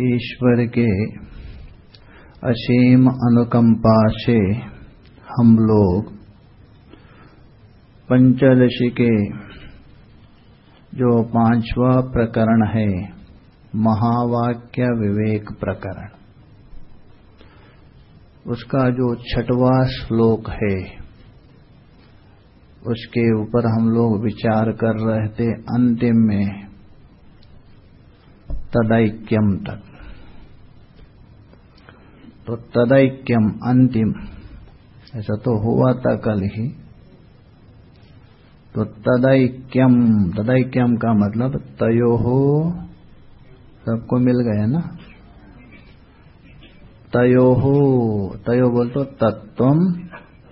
ईश्वर के असीम अनुकंपा से हम लोग पंचदशी के जो पांचवा प्रकरण है, महावाक्य विवेक प्रकरण। उसका जो छठवा श्लोक है, उसके ऊपर हम लोग विचार कर रहे थे अंतिम में तदैक्यम तक तो तदैक्यम अंतिम ऐसा तो हुआ था कल ही। तो तदैक्यम तदैक्यम का मतलब तयो हो सबको मिल गया ना? तयो हो तयो बोल तो तत्व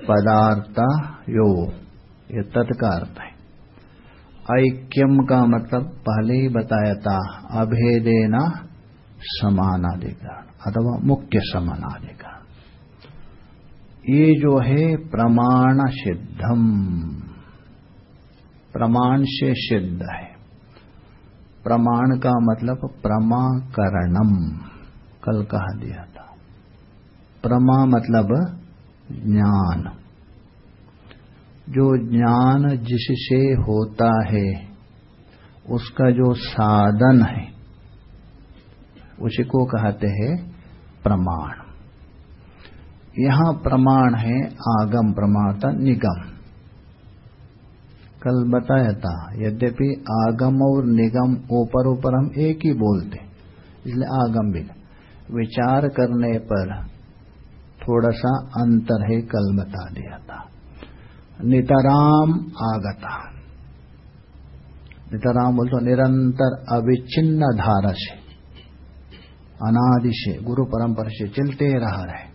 पदार्थ यो, ये तत्का अर्थ है। ऐक्यम का मतलब पहले ही बताया था, अभेदेना समानाधिकरण अथवा मुख्य समानाधिकरण ये जो है प्रमाण सिद्धम, प्रमाण से सिद्ध है। प्रमाण का मतलब प्रमाकरणम, कल कहा दिया था। प्रमा मतलब ज्ञान। जो ज्ञान जिससे होता है, उसका जो साधन है, उसी को कहते हैं प्रमाण। यहाँ प्रमाण है आगम प्रमाण था निगम। कल बताया था, यद्यपि आगम और निगम ऊपर ऊपर हम एक ही बोलते इसलिए आगम भी विचार करने पर थोड़ा सा अंतर है, कल बता दिया था। नितराम आगता। नितराम बोलते, निरंतर अविच्छिन्न धारा से अनादि से गुरु परंपरा से चलते रह रहे।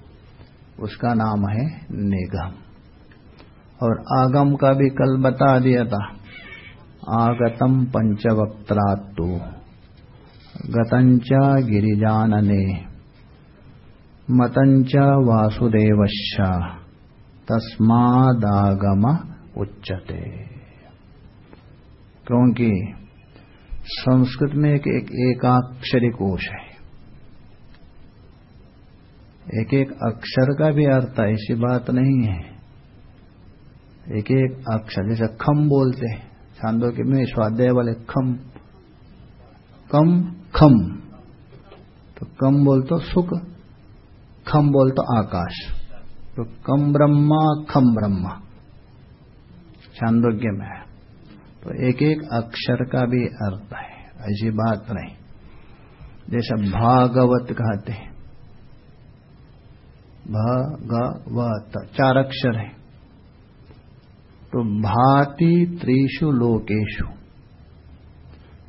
उसका नाम है निगम। और आगम का भी कल बता दिया था। आगतम पंचवक्त्रात्तु। गतंच गिरिजानने। मतंच वासुदेवश्चा। तस्मादागम उच्चते क्योंकि संस्कृत में एक, एक एकाक्षरी कोश है। एक एक अक्षर का भी अर्थ ऐसी बात नहीं है। एक एक अक्षर जैसे खम बोलते हैं। छांदो के में स्वाध्याय वाले खम। कम खम। तो कम बोल तो सुख खम बोल तो आकाश। तो कम ब्रह्मा, खम ब्रह्मा। छांदोग्य में है। तो एक एक अक्षर का भी अर्थ है, ऐसी बात नहीं। जैसा भागवत कहते हैं। भगवत, चार अक्षर है। तो भाति त्रिषु लोकेशु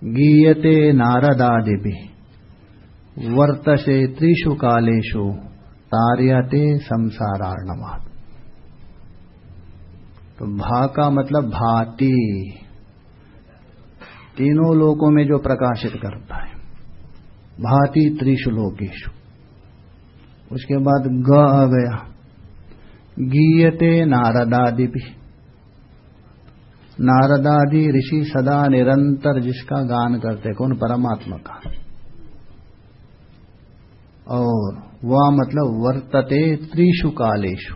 गीयते नारदादि भी वर्तसे त्रिषु कालेशु तार्यते संसारार्णवाद तो भा का मतलब भाति। तीनों लोकों में जो प्रकाशित करता है, भाति त्रिशु लोकेशु उसके बाद ग आ गया। गीयते नारदादि भी नारदादि ऋषि सदा निरंतर जिसका गान करते कौन? परमात्मा का। और वह मतलब वर्तते त्रिशु कालेशु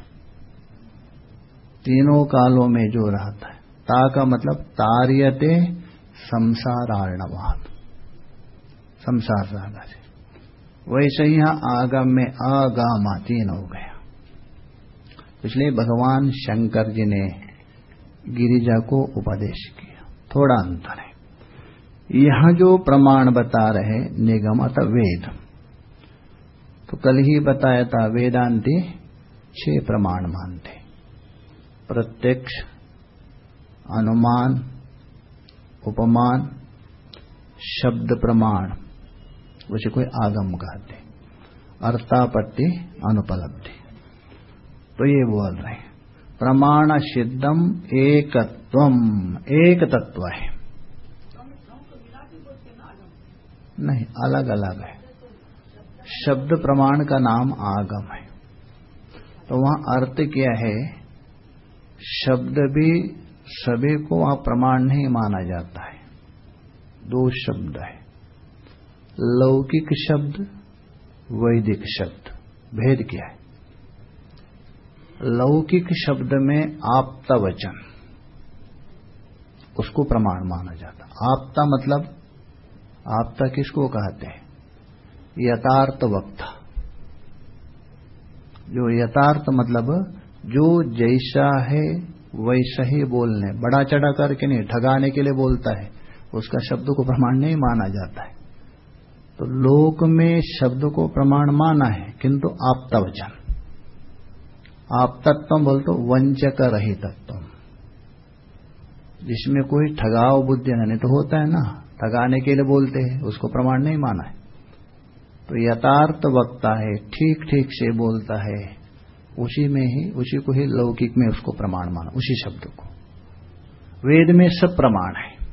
तीनों कालों में जो रहता है, ता का मतलब तार्यते संसारार्णवाद संसार सागर से वैसे ही यहाँ आगम में आगामा तीन हो गया। इसलिए भगवान शंकर जी ने गिरिजा को उपदेश किया। थोड़ा अंतर है। यहाँ जो प्रमाण बता रहे निगम अथवा वेद। तो कल ही बताया था वेदांति छह प्रमाण मानते। प्रत्यक्ष अनुमान उपमान शब्द प्रमाण उसे कोई आगम कहते अर्थापत्ति अनुपलब्धि। तो ये बोल रहे हैं। प्रमाण सिद्धम एकत्व एक तत्व है। नहीं अलग अलग है। शब्द प्रमाण का नाम आगम है। तो वहाँ अर्थ क्या है? शब्द भी सभी को वहाँ प्रमाण नहीं माना जाता है। दो शब्द है। लौकिक शब्द, वैदिक शब्द। भेद क्या है? लौकिक शब्द में आपता वचन, उसको प्रमाण माना जाता आपता मतलब आपता किसको कहते हैं? यथार्थ वक्ता। जो यथार्थ मतलब जो जैसा है, वैसा ही बोलने। बड़ा चढ़ा करके नहीं, ठगाने के लिए बोलता है। उसका शब्द को प्रमाण नहीं माना जाता है। तो लोक में शब्द को प्रमाण माना है, किंतु आपता वचन। आप तत्व बोल तो वंचक रही तत्व जिसमें कोई ठगाव बुद्धि नहीं तो होता है ना। ठगाने के लिए बोलते हैं, उसको प्रमाण नहीं माना है। तो यथार्थ वक्ता है ठीक ठीक से बोलता है। उसी में ही, उसी को ही लौकिक में उसको प्रमाण माना, उसी शब्द को। वेद में सब प्रमाण है।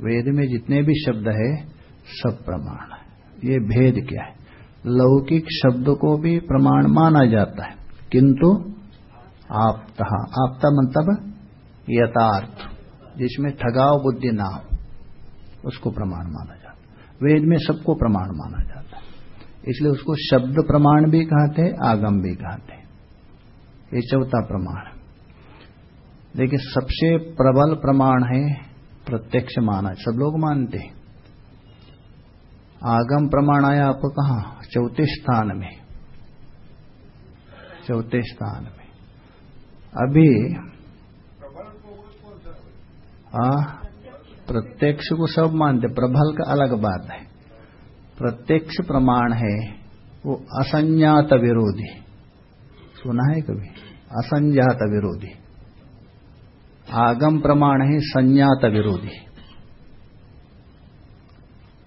वेद में जितने भी शब्द है, सब प्रमाण है। ये भेद क्या है? लौकिक शब्द को भी प्रमाण माना जाता है। किंतु आपता आपता मतलब यथार्थ, जिसमें ठगाव बुद्धि ना हो, उसको प्रमाण माना जाता वेद में सबको प्रमाण माना जाता है। इसलिए उसको शब्द प्रमाण भी कहते हैं आगम भी कहते। हैं ये चौथा प्रमाण। देखिए, सबसे प्रबल प्रमाण है प्रत्यक्ष माना। सब लोग मानते हैं। आगम प्रमाण आया आपको कहा? चौथे स्थान में। चौथे स्थान में। अभी, आ प्रत्यक्ष को सब मानते, प्रबल का अलग बात है। प्रत्यक्ष प्रमाण है, वो असंज्ञात विरोधी। सुना है कभी? असंजात विरोधी। आगम प्रमाण है, संज्ञात विरोधी।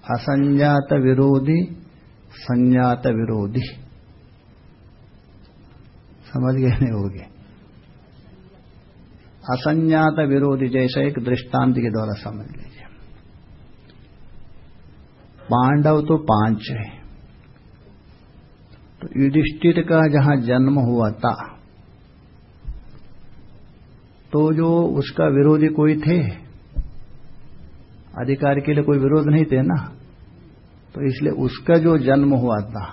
असंजात विरोधी, संज्ञात विरोधी। समझ गए नहीं होगे। असंज्ञात विरोधी जैसे एक दृष्टांत के द्वारा समझ लीजिए। पांडव तो पाँच है। तो युधिष्ठिर का जहाँ जन्म हुआ था तो जो उसका विरोधी कोई थे, अधिकार के लिए कोई विरोध नहीं थे ना तो इसलिए उसका जो जन्म हुआ था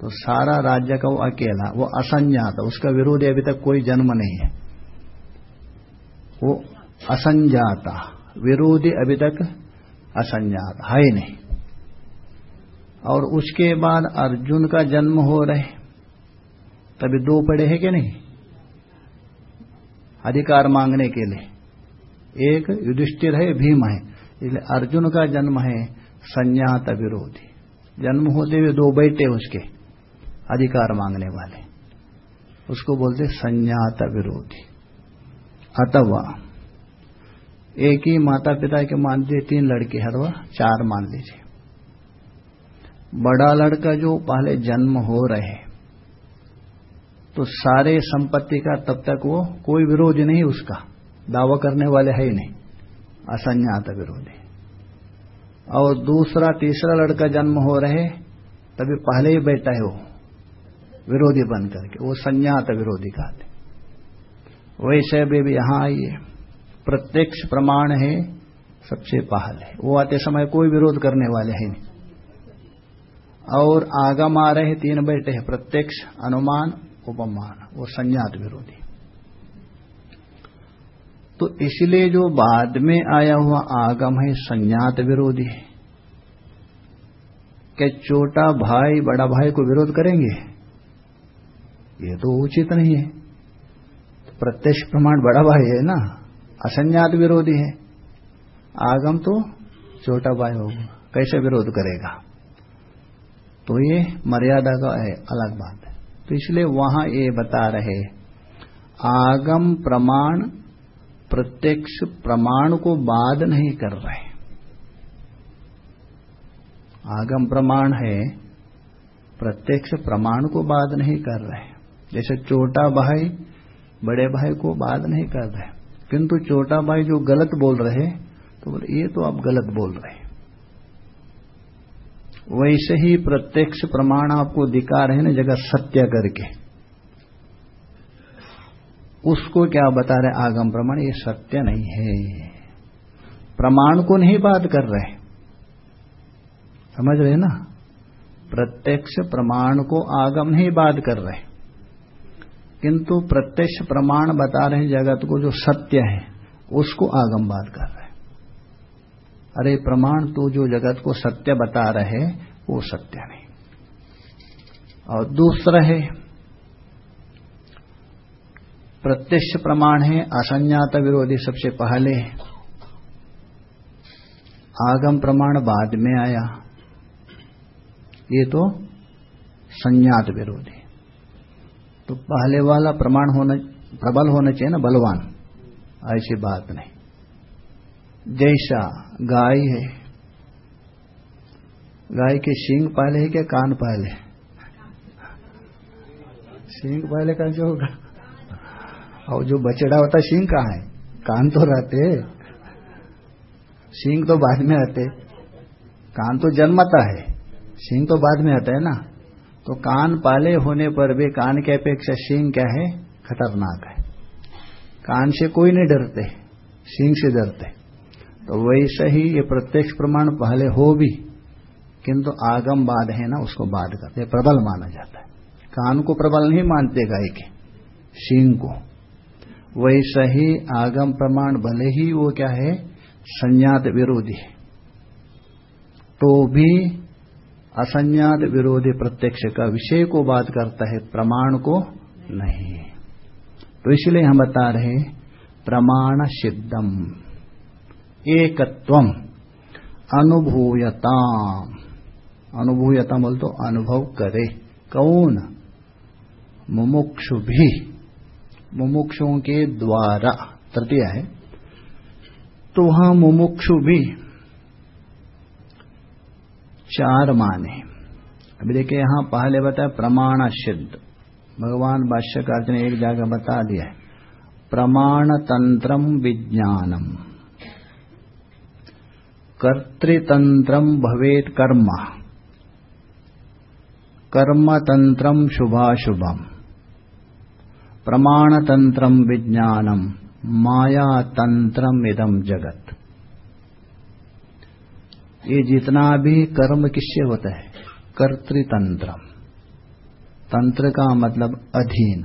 तो सारा राज्य का वो अकेला, वो असंज्ञात, उसका विरोधी अभी तक कोई जन्म नहीं है। वो असंजाता, विरोधी अभी तक असंजात है नहीं। और उसके बाद अर्जुन का जन्म हो रहे, तभी दो पड़े हैं कि नहीं? अधिकार मांगने के लिए। एक युधिष्ठिर है, भीम है, इसलिए अर्जुन का जन्म है संज्ञात विरोधी। जन्म होते हुए दो बेटे उसके, अधिकार मांगने वाले। उसको बोलते संज्ञात विरोधी। अथवा। एक ही माता पिता के मान लीजिए, तीन लड़के हरवा चार मान लीजिए। बड़ा लड़का जो पहले जन्म हो रहे तो सारे संपत्ति का तब तक वो कोई विरोध नहीं उसका। दावा करने वाले है ही नहीं, असंज्ञात विरोधी। और दूसरा, तीसरा लड़का जन्म हो रहे, तभी पहले ही बैठा है वो, विरोधी बन करके, वो संज्ञात विरोधी कहते वैसे भी, भी यहाँ आइए प्रत्यक्ष प्रमाण है सबसे पहले वो आते समय कोई विरोध करने वाले हैं नहीं। और आगम आ रहे तीन बैठे हैं। प्रत्यक्ष अनुमान उपमान। वो संज्ञात विरोधी। तो इसलिए जो बाद में आया हुआ आगम है संज्ञात विरोधी है। क्या छोटा भाई बड़ा भाई को विरोध करेंगे? ये तो उचित नहीं है। प्रत्यक्ष प्रमाण बड़ा भाई है ना? असंज्ञात विरोधी है। आगम तो छोटा भाई होगा। कैसे विरोध करेगा? तो ये मर्यादा का है, अलग बात है। तो इसलिए वहाँ ये बता रहे आगम प्रमाण, प्रत्यक्ष प्रमाण को बाद नहीं कर रहे। आगम प्रमाण है, प्रत्यक्ष प्रमाण को बाद नहीं कर रहे। जैसे छोटा भाई बड़े भाई को बाध नहीं कर रहे। किंतु छोटा भाई जो गलत बोल रहे तो बोले, ये तो आप गलत बोल रहे वैसे ही प्रत्यक्ष प्रमाण आपको दिखा रहे ना जगह सत्य करके। उसको क्या बता रहे आगम प्रमाण, ये सत्य नहीं है। प्रमाण को नहीं बात कर रहे समझ रहे ना? प्रत्यक्ष प्रमाण को आगम नहीं बात कर रहे किंतु प्रत्यक्ष प्रमाण बता रहे जगत को जो सत्य है, उसको आगम बात कर रहे अरे, प्रमाण तो जो जगत को सत्य बता रहे, वो सत्य नहीं। और दूसरा है, प्रत्यक्ष प्रमाण है असंज्ञात विरोधी सबसे पहले। आगम प्रमाण बाद में आया। ये तो संज्ञात विरोधी। तो पहले वाला प्रमाण होना, प्रबल होना चाहिए ना, बलवान। ऐसी बात नहीं। जैसा गाय है, गाय के सींग पहले है क्या कान पहले? सींग पहले कैसे होगा? और जो बछड़ा होता सींग कहाँ है? कान तो रहते। सींग तो बाद में आते। कान तो जन्मता है। सींग तो बाद में आता है ना। तो कान पाले होने पर भी कान के अपेक्षा सींग क्या है? खतरनाक है। कान से कोई नहीं डरते, सींग से डरते। तो वैसे ही ये प्रत्यक्ष प्रमाण पहले हो भी, किंतु आगम बाद है ना, उसको बाद करते प्रबल माना जाता है। कान को प्रबल नहीं मानते गाय के, सींग को। वैसे ही आगम प्रमाण भले ही वो क्या है संज्ञात विरोधी है। तो भी असंज्ञात विरोधी प्रत्यक्ष का विषय को बात करता है, प्रमाण को नहीं। तो इसलिए हम बता रहे प्रमाण सिद्धम एकत्व अनुभूयता अनुभूयता बोल तो अनुभव करे। कौन? मुमुक्षु भी। मुमुक्षुओं के द्वारा, तृतीय है। तो वहाँ मुमुक्षु भी चार माने। अभी देखिए यहाँ पहले बताया प्रमाण सिद्ध। भगवान भाष्यकार ने एक जगह बता दिया है। प्रमाण तंत्रम विज्ञानम। कर्तृतंत्रम भवेत कर्म। कर्मतंत्रम शुभाशुभम। प्रमाणतंत्रम विज्ञानम। मायातंत्रम इदम जगत। ये जितना भी कर्म किससे होता है? कर्तृतंत्रम। तंत्र का मतलब अधीन।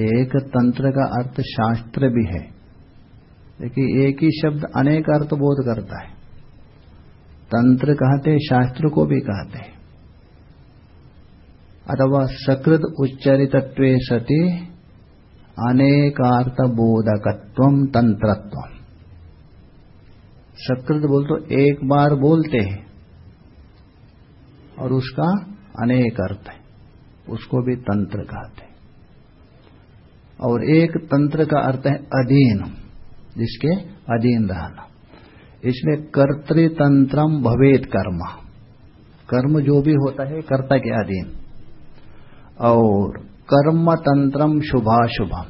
एक तंत्र का अर्थ शास्त्र भी है। देखिए, एक ही शब्द अनेक अर्थ बोध करता है। तंत्र कहते शास्त्र को भी कहते हैं। अथवा सकृत उच्चरितत्व सति अनेकार्थ बोधकत्व तंत्रत्व सकृत बोल तो एक बार बोलते हैं। और उसका अनेक अर्थ है। उसको भी तंत्र कहते हैं। और एक तंत्र का अर्थ है अधीन, जिसके अधीन रहना। इसलिए कर्तृतंत्रम भवेद कर्म। कर्म जो भी होता है, कर्ता के अधीन। और कर्म तंत्रम शुभाशुभम।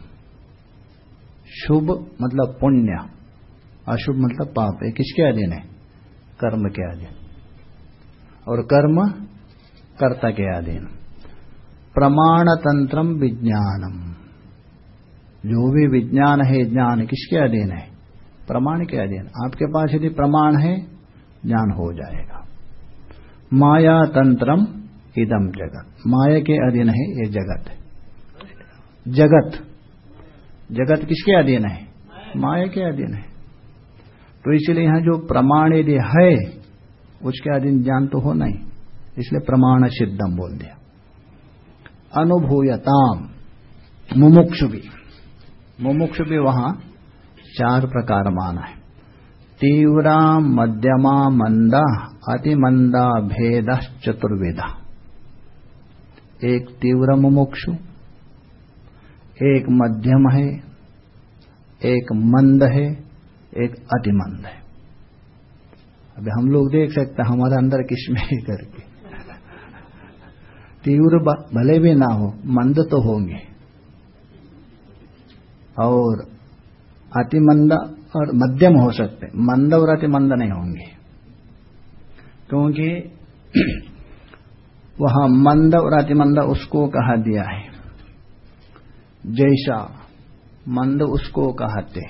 शुभ मतलब पुण्य। अशुभ मतलब पाप है। किसके अधीन है? कर्म के अधीन। और कर्म कर्ता के अधीन। प्रमाण तंत्रम विज्ञानम। जो भी विज्ञान है, ज्ञान किसके अधीन है? प्रमाण के अधीन। आपके पास यदि प्रमाण है, ज्ञान हो जाएगा। माया तंत्रम इदम जगत। माया के अधीन है, ये जगत जगत। जगत किसके अधीन है? माया के अधीन है। तो इसलिए यहाँ जो प्रमाण यदि है, उसके अधीन ज्ञान तो हो नहीं। इसलिए प्रमाण सिद्धम बोल दिया। अनुभूयताम, मुमुक्षु भी। मुमुक्षु भी वहाँ चार प्रकार माना है। तीव्रा, मध्यमा, मंदा अति मंदा भेद चतुर्वेदा एक तीव्र मुमुक्षु, एक मध्यम है, एक मंद है एक अति मंद है। अभी हम लोग देख सकते हैं हमारे अंदर किसमें करके। तीव्र भले भी ना हो, मंद तो होंगे। और अतिमंद और मध्यम हो सकते मंद और अतिमंद नहीं होंगे। क्योंकि वहाँ मंद और अतिमंद उसको कहा दिया है। जैसा मंद उसको कहते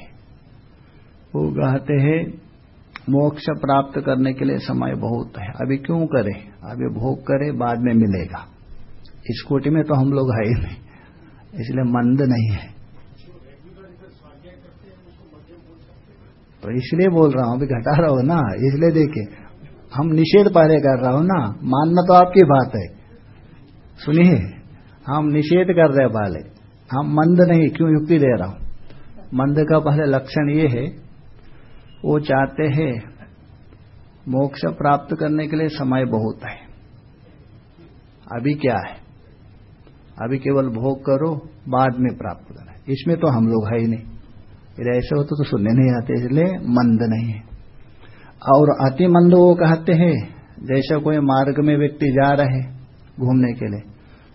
वो कहते हैं, मोक्ष प्राप्त करने के लिए समय बहुत है। अभी क्यों करे? अभी भोग करें, बाद में मिलेगा। इस कोटि में तो हम लोग है ही नहीं, इसलिए मंद नहीं है। तो इसलिए बोल रहा हूँ, अभी घटा रहा हो ना, इसलिए देखे हम निषेध पहले कर रहा हूँ ना, मानना तो आपकी बात है। सुनिए, हम निषेध कर रहे पहले। हम मंद नहीं, क्यों युक्ति दे रहा हूँ? मंद का पहले लक्षण ये है वो चाहते हैं मोक्ष प्राप्त करने के लिए समय बहुत है। अभी क्या है? अभी केवल भोग करो, बाद में प्राप्त करें। इसमें तो हम लोग है ही नहीं। फिर ऐसे होते तो सुनने नहीं आते, इसलिए मंद नहीं है। और अति मंद वो कहते हैं, जैसा कोई मार्ग में व्यक्ति जा रहे घूमने के लिए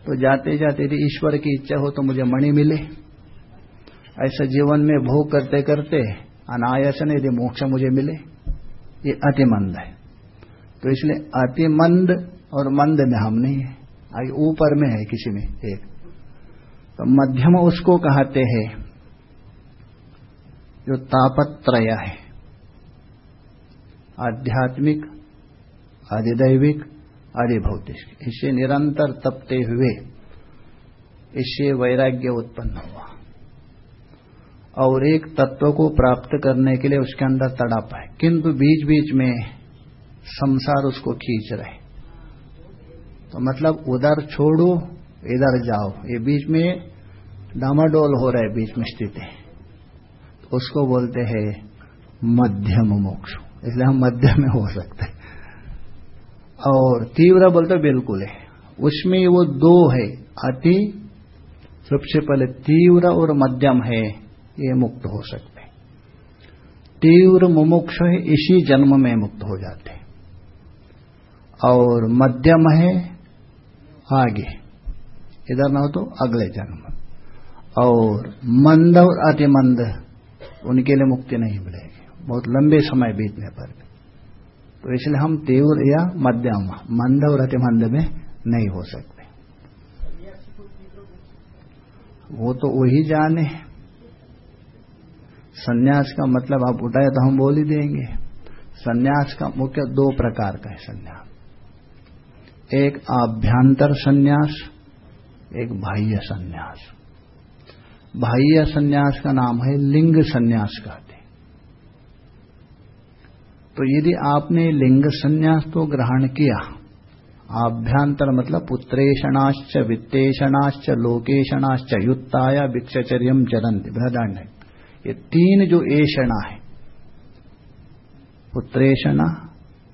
तो जाते जाते यदि ईश्वर की इच्छा हो तो मुझे मणि मिले। ऐसा जीवन में भोग करते करते अनायासन यदि मोक्ष मुझे मिले, ये अतिमंद है। तो इसलिए अतिमंद और मंद में हम नहीं है। आगे ऊपर में है किसी में एक। तो मध्यम उसको कहते हैं, जो तापत्रय है। आध्यात्मिक, अधिदैविक, अधिभौतिक। इससे निरंतर तपते हुए, इससे वैराग्य उत्पन्न हुआ। और एक तत्व को प्राप्त करने के लिए उसके अंदर तड़प है। किंतु बीच बीच में संसार उसको खींच रहे तो मतलब उधर छोड़ो, इधर जाओ। ये बीच में डामाडोल हो रहा बीच में स्थित। है तो उसको बोलते हैं मध्यम मोक्ष। इसलिए हम मध्य में हो सकते हैं। और तीव्र बोलते बिल्कुल है। उसमें वो दो है, अति सबसे पहले तीव्र और मध्यम है। ये मुक्त हो सकते हैं। तीव्र मुमुक्ष है, इसी जन्म में मुक्त हो जाते हैं। और मध्यम है, आगे। इधर ना हो तो अगले जन्म। और मंद और अतिमंद, उनके लिए मुक्ति नहीं मिलेगी। बहुत लंबे समय बीतने पर भी। तो इसलिए हम तीव्र या मध्यम, मंद और अतिमंद में नहीं हो सकते। वो तो वही जाने सन्यास का मतलब आप उठाए तो हम बोल ही देंगे। सन्यास का मुख्य दो प्रकार का है सन्यास। एक आभ्यंतर सन्यास, एक बाह्य सन्यास। बाह्य सन्यास का नाम है लिंग सन्यास कहते तो यदि आपने लिंग सन्यास तो ग्रहण किया, आभ्यंतर मतलब पुत्रेशणाश्च वित्तेषणाश्च लोकेशणाश्च युक्ताया भिक्षचर्य चरंत बृहदारण्य। ये तीन जो एषणा है, पुत्रेषणा,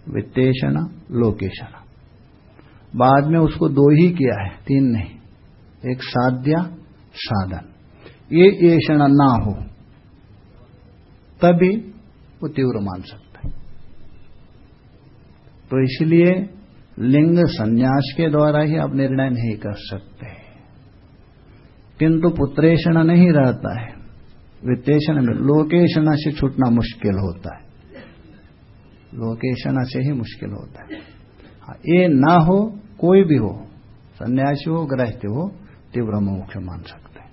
वित्तेषणा लोकेशणा बाद में उसको दो ही किया है, तीन नहीं, एक साध्या, साधन। ये एषण ना हो, तभी वो तीव्र मान सकता है। तो इसलिए लिंग संन्यास के द्वारा ही आप निर्णय नहीं कर सकते। किंतु पुत्रेषण नहीं रहता है वित्तेषण में लोकेशना से छूटना मुश्किल होता है। लोकेशना से ही मुश्किल होता है। हाँ, ये ना हो कोई भी हो सन्यासी हो गृहस्थ हो तीव्र मोक्ष मान सकते हैं।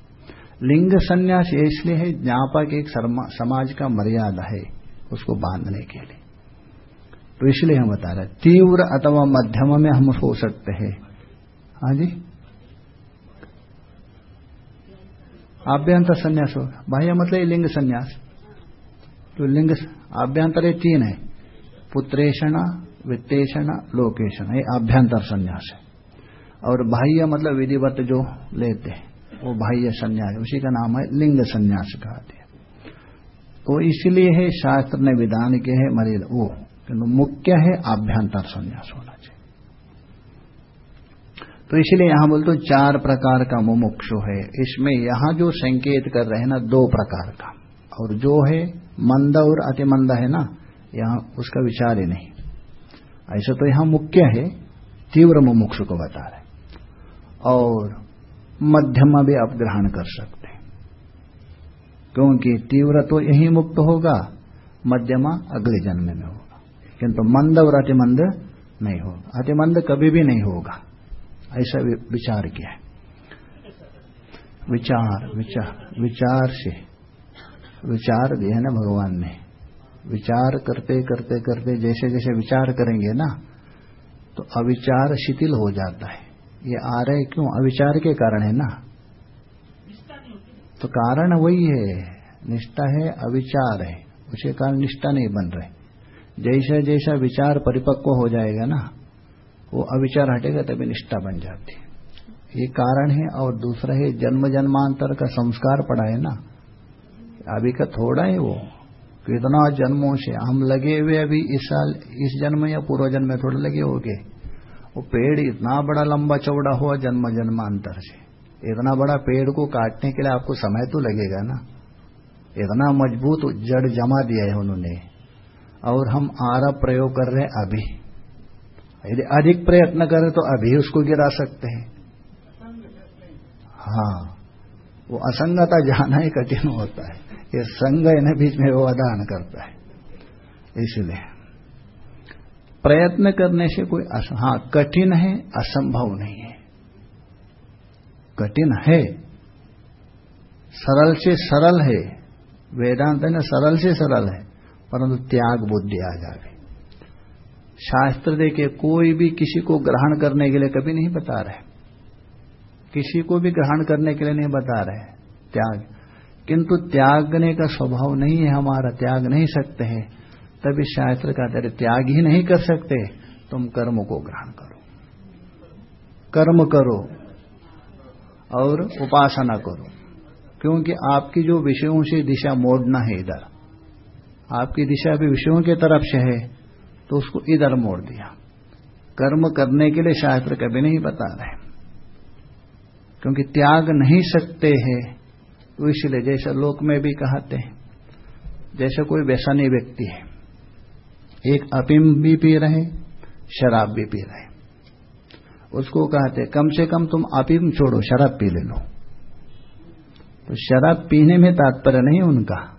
लिंग संन्यास इसलिए है ज्ञापक एक समाज का मर्यादा है उसको बांधने के लिए। तो इसलिए हम बता रहे तीव्र अथवा मध्यम में हम हो सकते हैं। हाँ जी? आभ्यंतर संन्यास होगा। बाह्य मतलब लिंग संन्यास। तो लिंग आभ्यंतर ये तीन है। पुत्रेषणा, वित्तेषणा लोकेशण ये आभ्यंतर संन्यास है। और बाह्य मतलब विधिवत जो लेते हैं, वो बाह्य संन्यास उसी का नाम है लिंग संन्यास कहते हैं। तो इसलिए है शास्त्र ने विधान के है मर्यादा वो। किंतु मुख्य है आभ्यंतर संन्यास होना। तो इसलिए यहाँ बोलते चार प्रकार का मुमुक्षु है। इसमें यहाँ जो संकेत कर रहे हैं ना, दो प्रकार का। और जो है मंद और अतिमंद है ना, यहाँ उसका विचार ही नहीं। ऐसा तो यहाँ मुख्य है, तीव्र मुमुक्षु को बता रहे और मध्यमा भी आप ग्रहण कर सकते हैं। क्योंकि तीव्र तो यही मुक्त होगा, मध्यमा अगले जन्म में होगा। किंतु मंद और अतिमंद नहीं होगा। अतिमंद कभी भी नहीं होगा। ऐसा विचार किया है। विचार विचार विचार से। विचार दिया ना भगवान ने। विचार करते करते करते जैसे जैसे विचार करेंगे ना तो अविचार शिथिल हो जाता है। ये आ रहे क्यों? अविचार के कारण है ना। तो कारण वही है। निष्ठा है, अविचार है। उसे कारण निष्ठा नहीं बन रहे। जैसा जैसा विचार परिपक्व हो जाएगा ना वो अविचार हटेगा, तभी निष्ठा बन जाती है। ये कारण है और दूसरा है, जन्म जन्मांतर का संस्कार पड़ा है ना? अभी का थोड़ा है वो। कितना जन्मों से हम लगे हुए अभी इस साल, इस जन्म या पूर्व जन्म में थोड़े लगे हो गए वो पेड़ इतना बड़ा लंबा चौड़ा हुआ जन्म जन्मांतर से। इतना बड़ा पेड़ को काटने के लिए आपको समय तो लगेगा ना? इतना मज़बूत जड़ जमा दिया है उन्होंने। और हम आरा प्रयोग कर रहे हैं अभी। यदि अधिक प्रयत्न करें तो अभी उसको गिरा सकते हैं। हाँ वो असंगता जाना ही कठिन होता है। ये संग इन्हें बीच में वो अदान करता है। इसलिए प्रयत्न करने से कोई हाँ कठिन है, असंभव नहीं है। कठिन है। सरल से सरल है। वेदांत ना सरल से सरल है, परंतु त्याग बुद्धि आ जाए शास्त्र देखे कोई भी किसी को ग्रहण करने के लिए कभी नहीं बता रहे। किसी को भी ग्रहण करने के लिए नहीं बता रहे। त्याग। किंतु त्यागने का स्वभाव नहीं है हमारा, त्याग नहीं सकते हैं। तभी शास्त्र कहते त्याग ही नहीं कर सकते। तुम कर्म को ग्रहण करो। कर्म करो और उपासना करो। क्योंकि आपकी जो विषयों से दिशा मोड़ना है इधर, आपकी दिशा भी विषयों के तरफ़ से है। तो उसको इधर मोड़ दिया। कर्म करने के लिए शास्त्र कभी नहीं बता रहे। क्योंकि त्याग नहीं सकते हैं तो इसलिए जैसे लोक में भी कहते हैं, जैसे कोई व्यसनी व्यक्ति है, एक अफीम भी पी रहे, शराब भी पी रहे। उसको कहते कम से कम तुम अफीम छोड़ो, शराब पी ले लो। तो शराब पीने में तात्पर्य नहीं उनका।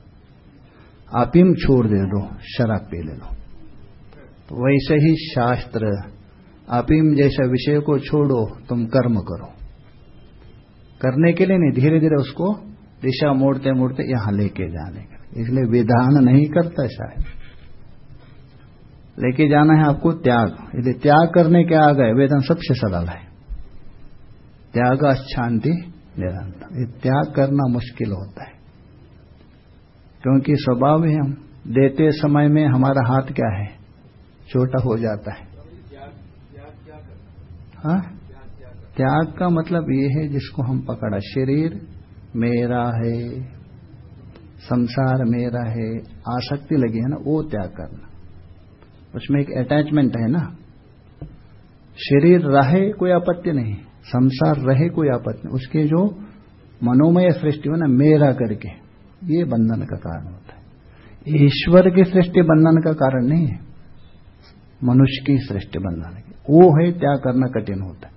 अफीम छोड़ दे दो, शराब पी ले लो। वैसे ही शास्त्र अफीम जैसे विषय को छोड़ो, तुम कर्म करो। करने के लिए नहीं धीरे धीरे उसको दिशा मोड़ते मोड़ते यहाँ लेके जाने के इसलिए विधान नहीं करता शायद। लेके जाना है आपको त्याग। यदि त्याग करने के आ गए वेदन सबसे सरल है। त्याग शांति निरंतर। ये त्याग करना मुश्किल होता है। क्योंकि स्वभाव ही हम देते समय में हमारा हाथ क्या है? छोटा हो जाता है। हाँ? त्याग का मतलब ये है जिसको हम पकड़ा। शरीर मेरा है, संसार मेरा है, आसक्ति लगी है ना, वो त्याग करना। उसमें एक अटैचमेंट है ना। शरीर रहे कोई आपत्ति नहीं, संसार रहे कोई आपत्ति नहीं। उसके जो मनोमय सृष्टि हो ना, मेरा करके, ये बंधन का कारण होता है। ईश्वर की सृष्टि बंधन का कारण नहीं है। मनुष्य की सृष्टि बंधन की वो है त्याग करना कठिन होता है।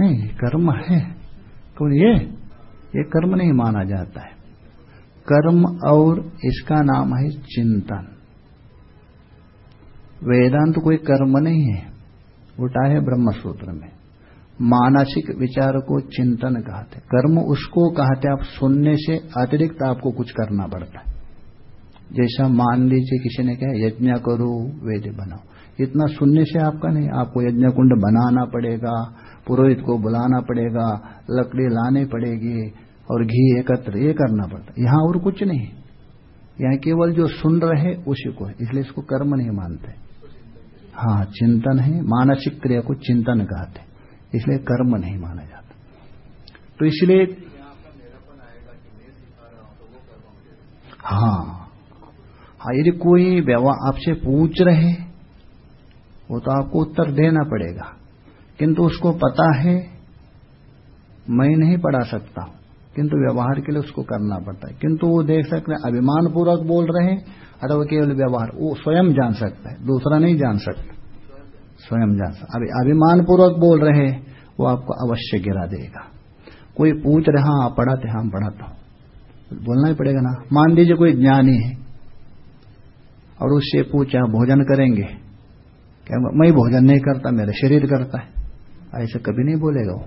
नहीं, कर्म है। तो ये? ये कर्म नहीं माना जाता है। कर्म और इसका नाम है चिंतन। वेदांत कोई कर्म नहीं है। उठा है ब्रह्म सूत्र में। मानसिक विचार को चिंतन कहते कर्म उसको कहते आप सुनने से अतिरिक्त आपको कुछ करना पड़ता है। जैसा मान लीजिए किसी ने कहा यज्ञ करो वेद बनाओ इतना सुनने से आपका नहीं, आपको यज्ञ कुंड बनाना पड़ेगा, पुरोहित को बुलाना पड़ेगा, लकड़ी लाने पड़ेगी और घी एकत्र ये करना पड़ता। यहाँ और कुछ नहीं। यहाँ केवल जो सुन रहे, उसी को है। इसलिए इसको कर्म नहीं मानते। हाँ चिंतन है, मानसिक क्रिया को चिंतन कहते इसलिए कर्म नहीं माना जाता। तो इसलिए हाँ। हाँ यदि कोई व्यवहार आपसे पूछ रहे वो तो आपको उत्तर देना पड़ेगा। किंतु उसको पता है, मैं नहीं पढ़ा सकता हूँ। किंतु व्यवहार के लिए उसको करना पड़ता है। किंतु वो देख सकते हैं अभिमान पूर्वक बोल रहे हैं अथवा केवल व्यवहार, वो स्वयं जान सकता है, दूसरा नहीं जान सकता। स्वयं जान सकता अभी अभिमान पूर्वक बोल रहे वो आपको अवश्य गिरा देगा। कोई पूछ रहे हाँ आप पढ़ाते हाँ पढ़ाता हूँ। बोलना ही पड़ेगा ना। मान लीजिए कोई ज्ञानी है और उससे पूछा, भोजन करेंगे? क्या मैं भोजन नहीं करता, मेरा शरीर करता है। ऐसे कभी नहीं बोलेगा वो।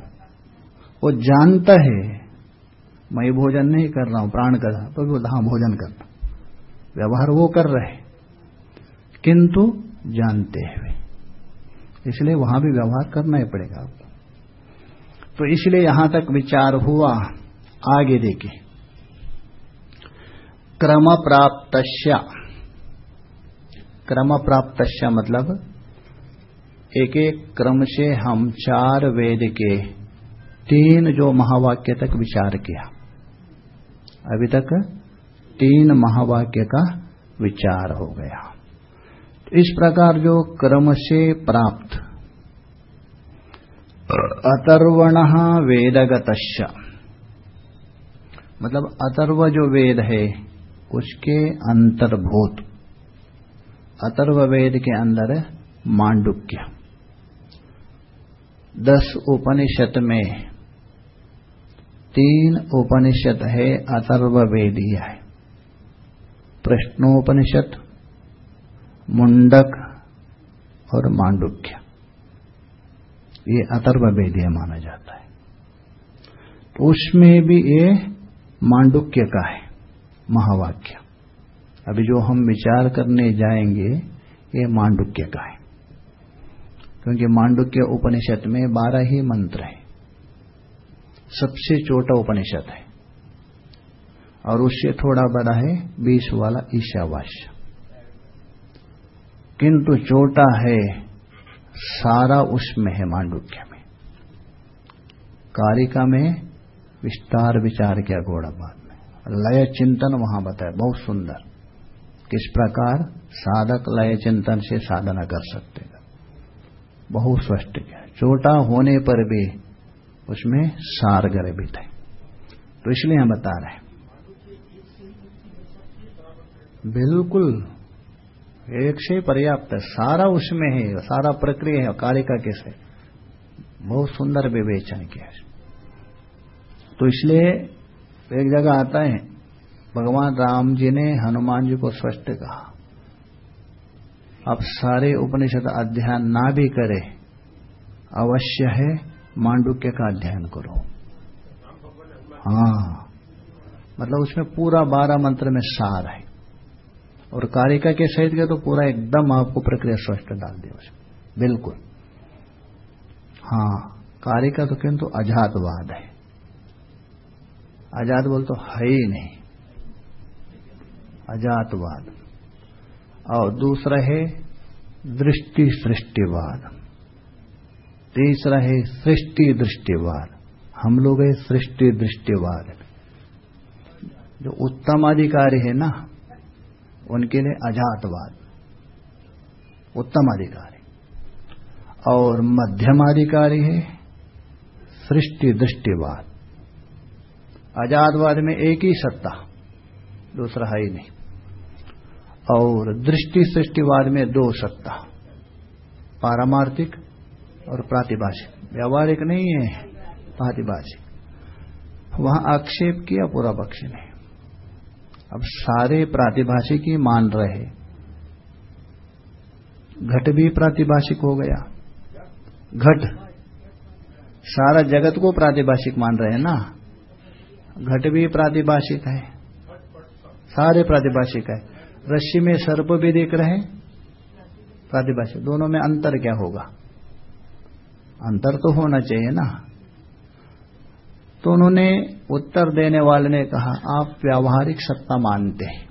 वो जानता है, मैं भोजन नहीं कर रहा हूँ, प्राण कर रहा तो बोलता हाँ भोजन करता व्यवहार वो कर रहे किंतु जानते हुए। इसलिए वहाँ भी व्यवहार करना ही पड़ेगा आपको। तो इसलिए यहाँ तक विचार हुआ, आगे देखिए। क्रम प्राप्त क्रम प्राप्त मतलब एक एक क्रम से हम चार वेद के तीन जो महावाक्य तक विचार किया। अभी तक तीन महावाक्य का विचार हो गया। इस प्रकार जो क्रम से प्राप्त, अतर्वण वेदगत मतलब अतर्व जो वेद है, उसके अंतर्भूत। अतर्व वेद के अंदर मांडुक्य। दस उपनिषद में तीन उपनिषद है अतर्ववेदीय है प्रश्नोपनिषद, मुंडक और मांडुक्य। ये अतर्ववेदीय माना जाता है। तो उसमें भी ये मांडुक्य का है, महावाक्य। अभी जो हम विचार करने जाएँगे, ये मांडुक्य का है। क्योंकि मांडुक्य उपनिषद में बारह ही मंत्र है। सबसे छोटा उपनिषद है। और उससे थोड़ा बड़ा है बीस वाला ईशावास्य किंतु छोटा है, सारा उसमें है मांडुक्य में। कारिका में विस्तार विचार किया घोड़ा बाद में। लय चिंतन वहाँ बताया, बहुत सुंदर। किस प्रकार साधक लय चिंतन से साधना कर सकते हैं? बहुत स्पष्ट किया छोटा होने पर भी उसमें सार गर्भित है। तो इसलिए हम बता रहे हैं। बिल्कुल एक से पर्याप्त है। सारा उसमें है, सारा प्रक्रिया है, कारिका के से। बहुत सुंदर विवेचन किया तो इसलिए एक जगह आता है भगवान राम जी ने हनुमान जी को स्पष्ट कहा, अब सारे उपनिषद अध्ययन ना भी करे, अवश्य है मांडुक्य का अध्ययन करो। हाँ मतलब उसमें पूरा बारह मंत्र में सार है। और कारिका के सहित के तो पूरा एकदम आपको प्रक्रिया स्पष्ट डाल दिया उसमें। बिल्कुल। हाँ कारिका तो किंतु अजातवाद है। आज़ाद बोल तो है ही नहीं। अजातवाद। और दूसरा है दृष्टि सृष्टिवाद तीसरा है सृष्टि दृष्टिवाद हम लोग है सृष्टि दृष्टिवाद जो उत्तम अधिकारी है ना, उनके लिए अजातवाद। उत्तम अधिकारी। और मध्यमाधिकारी है सृष्टि दृष्टिवाद आजादवाद में एक ही सत्ता, दूसरा है ही नहीं। और दृष्टि सृष्टिवाद में दो सत्ता, पारमार्थिक और प्रातिभाषिक। व्यावहारिक नहीं है, प्रातिभाषिक। वहाँ आक्षेप किया, पूरा पक्ष ने। अब सारे प्रातिभाषिक ही मान रहे। घट भी प्रातिभाषिक हो गया। घट, सारा जगत को प्रातिभाषिक मान रहे हैं ना। घट भी प्रातिभाषिक है। सारे प्रातिभाषिक है। रश्मि में सर्प भी देख रहे प्रातिभाषिक दोनों में अंतर क्या होगा? अंतर तो होना चाहिए ना। तो उन्होंने उत्तर देने वाले ने कहा, आप व्यावहारिक सत्ता मानते हैं।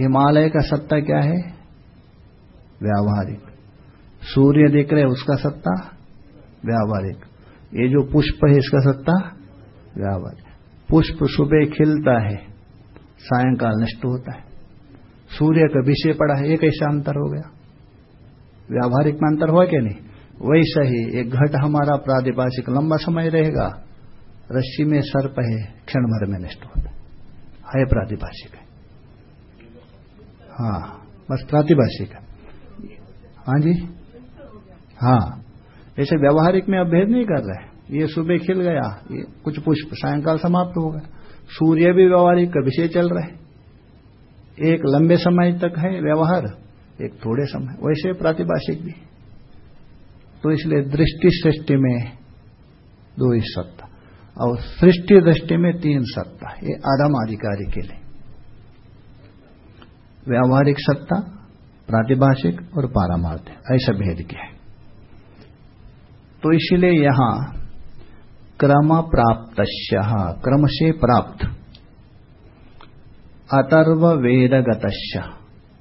हिमालय का सत्ता क्या है? व्यावहारिक। सूर्य देख रहे उसका सत्ता व्यावहारिक। ये जो पुष्प है, इसका सत्ता व्यावहारिक। पुष्प सुबह खिलता है, सायंकाल नष्ट होता है। सूर्य का विषय पड़ा है, एक ऐसा अंतर हो गया। व्यावहारिक में अंतर हुआ क्या नहीं? वैसा ही एक घट हमारा प्रादिभाषिक लंबा समय रहेगा। रस्सी में सर्प है, क्षण भर में नष्ट होता है। है प्रातिभाषिक है हाँ बस प्रातिभाषिक है हाँ जी? हाँ। ऐसे व्यवहारिक में अब भेद नहीं कर रहे। ये सुबह खिल गया, ये कुछ पुष्प सायंकाल समाप्त हो गया सूर्य भी व्यवहारिक का विषय चल रहे एक लंबे समय तक है व्यवहार, एक थोड़े समय। वैसे प्रातिभाषिक भी। तो इसलिए दृष्टि सृष्टि में दो ही सत्ता, और सृष्टि दृष्टि में तीन सत्ता, ये आदम अधिकारी के लिए। व्यावहारिक सत्ता, प्रातिभाषिक और पारामार्थ, ऐसा भेद किया है। तो इसलिए यहाँ क्रम प्राप्त क्रम से प्राप्त। अतर्व वेदगत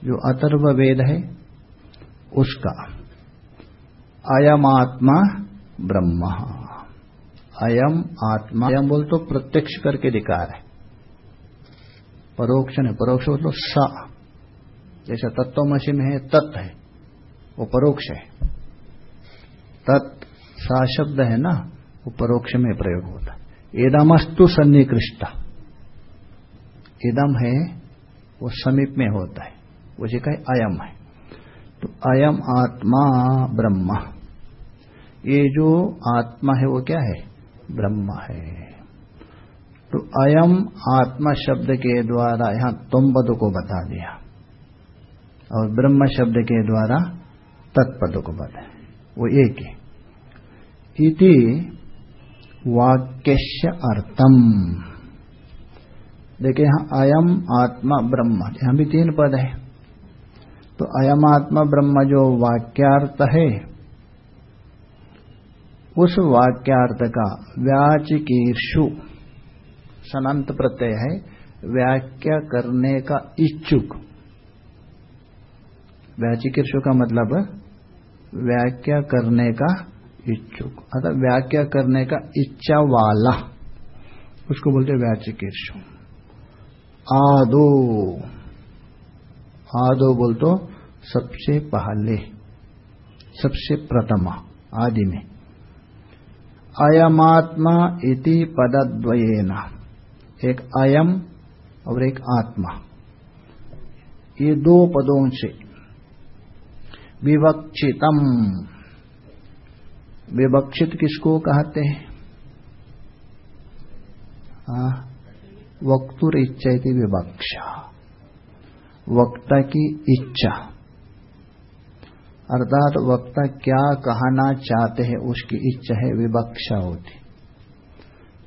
जो अतर्व वेद है, उसका। अयमात्मा ब्रह्म। अयम आत्मा, अयम बोल तो प्रत्यक्ष करके दिखा है। परोक्ष है परोक्ष बोलो स। जैसा तत्वमसी में है, तत् है, वो परोक्ष है। तत् शब्द है ना, वो परोक्ष में प्रयोग होता है। एदमस्तु सन्निकृष्टा। इदम है, वो समीप में होता है। उसी का अयम है। तो अयम आत्मा ब्रह्म। ये जो आत्मा है, वो क्या है? ब्रह्म है। तो अयम आत्मा शब्द के द्वारा, यहाँ तुम पद को बता दिया। और ब्रह्म शब्द के द्वारा तत्पद को बताया वो एक है। इति वाक्य अर्थम। देखिए यहाँ अयम आत्मा ब्रह्म, यहाँ भी तीन पद है। तो अयम आत्मा ब्रह्म जो वाक्यार्थ है, उस वाक्यार्थ का व्याचिकीर्षु, सनंत प्रत्यय है, व्याख्या करने का इच्छुक। व्याचिकीर्षु का मतलब व्याख्या करने का इच्छुक अर्थात व्याख्या करने का इच्छा वाला, उसको बोलते व्याचिकीर्षु। आदो। आदो बोल तो सबसे पहले, सबसे प्रथम आदि में। अयमात्मा इति पदद्वयेन। एक अयम और एक आत्मा। ये दो पदों से विवक्षितम। विवक्षित किसको कहते हैं वक्तुर इच्छा थी विवक्षा। वक्ता की इच्छा। अर्थात वक्ता क्या कहना चाहते हैं, उसकी इच्छा है, विवक्षा होती।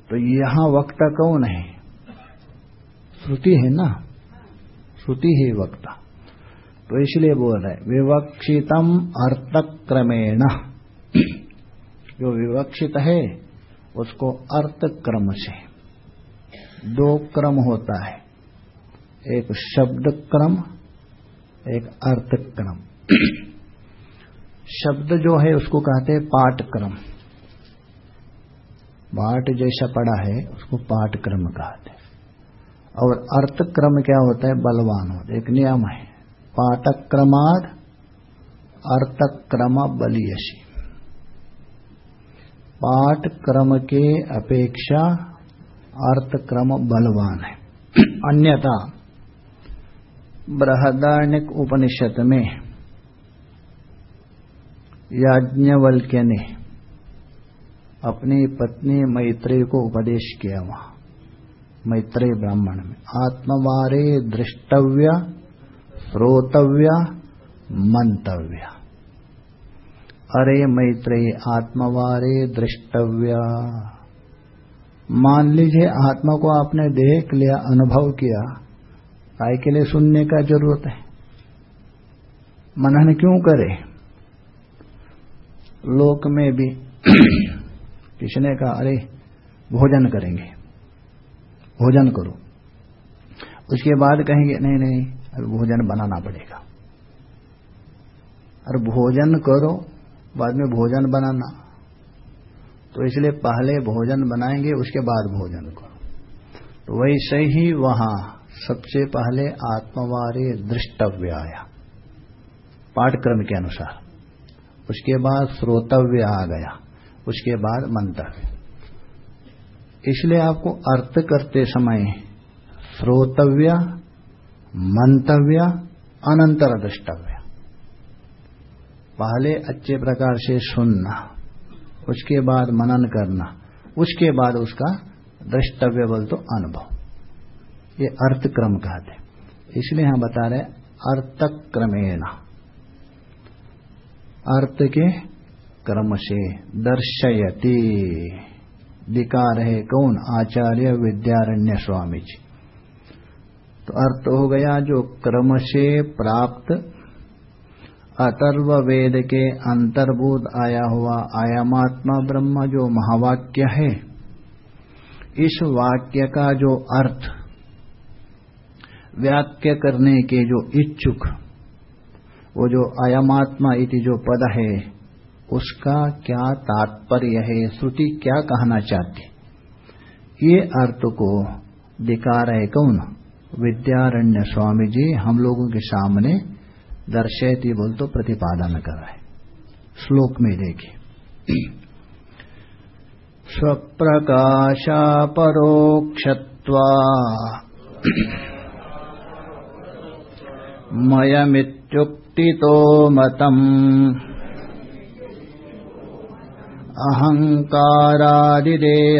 तो यहाँ वक्ता कौन है? श्रुति है ना? श्रुति ही वक्ता। तो इसलिए बोल रहे विवक्षितम अर्थक्रमेण। जो विवक्षित है, उसको अर्थक्रम से। दो क्रम होता है। एक शब्द क्रम, एक अर्थ क्रम। शब्द जो है उसको कहते हैं पाठ क्रम। पाठ जैसा पड़ा है, उसको पाठ क्रम कहते हैं। और अर्थ क्रम क्या होता है? बलवान होता है। एक नियम है। पाठक क्रमाद अर्थ क्रम बलियसी। पाठ क्रम के अपेक्षा अर्थ क्रम बलवान है। अन्यथा बृहदारण्यक उपनिषद में याज्ञवल्क्य ने अपनी पत्नी मैत्रेय को उपदेश किया वहाँ, मैत्रेय ब्राह्मण में। आत्मवारे दृष्टव्य, श्रोतव्य, मंतव्य। अरे मैत्रेय, आत्मवारे दृष्टव्य। मान लीजिए आत्मा को आपने देख लिया, अनुभव किया, काय के लिए सुनने का ज़रूरत है? मनन क्यों करे? लोक में भी किसने कहा, अरे, भोजन करेंगे, भोजन करो। उसके बाद कहेंगे, नहीं नहीं, अब भोजन बनाना पड़ेगा। और भोजन करो, बाद में भोजन बनाना। तो इसलिए पहले भोजन बनाएँगे, उसके बाद भोजन करो। तो वैसे ही वहाँ सबसे पहले आत्मवारे दृष्टव्य आया पाठक्रम के अनुसार। उसके बाद श्रोतव्य आ गया, उसके बाद मंतव्य। इसलिए आपको अर्थ करते समय श्रोतव्य, मंतव्य, अनंतर दृष्टव्य। पहले अच्छे प्रकार से सुनना। उसके बाद मनन करना, उसके बाद उसका द्रष्टव्य बल तो अनुभव। ये अर्थ क्रम कहते इसलिए हम बता रहे अर्थ क्रमेण अर्थ के क्रम से दर्शयती। दिखा रहे कौन? आचार्य विद्यारण्य स्वामी जी तो अर्थ हो गया जो क्रम से प्राप्त अतर्व वेद के अंतर्भूत आया हुआ आयामात्मा ब्रह्म जो महावाक्य है। इस वाक्य का जो अर्थ, व्याख्या करने के जो इच्छुक, वो जो अयमात्मा इति जो पद है, उसका क्या तात्पर्य है? श्रुति क्या कहना चाहती? ये अर्थ को दिखा रहे कौन? विद्यारण्य स्वामी जी, हम लोगों के सामने दर्शयती बोल तो प्रतिपादन कर रहे श्लोक में देखिए स्वप्रकाशा परोक्षत्वा मयमित्युक्तितो मतम्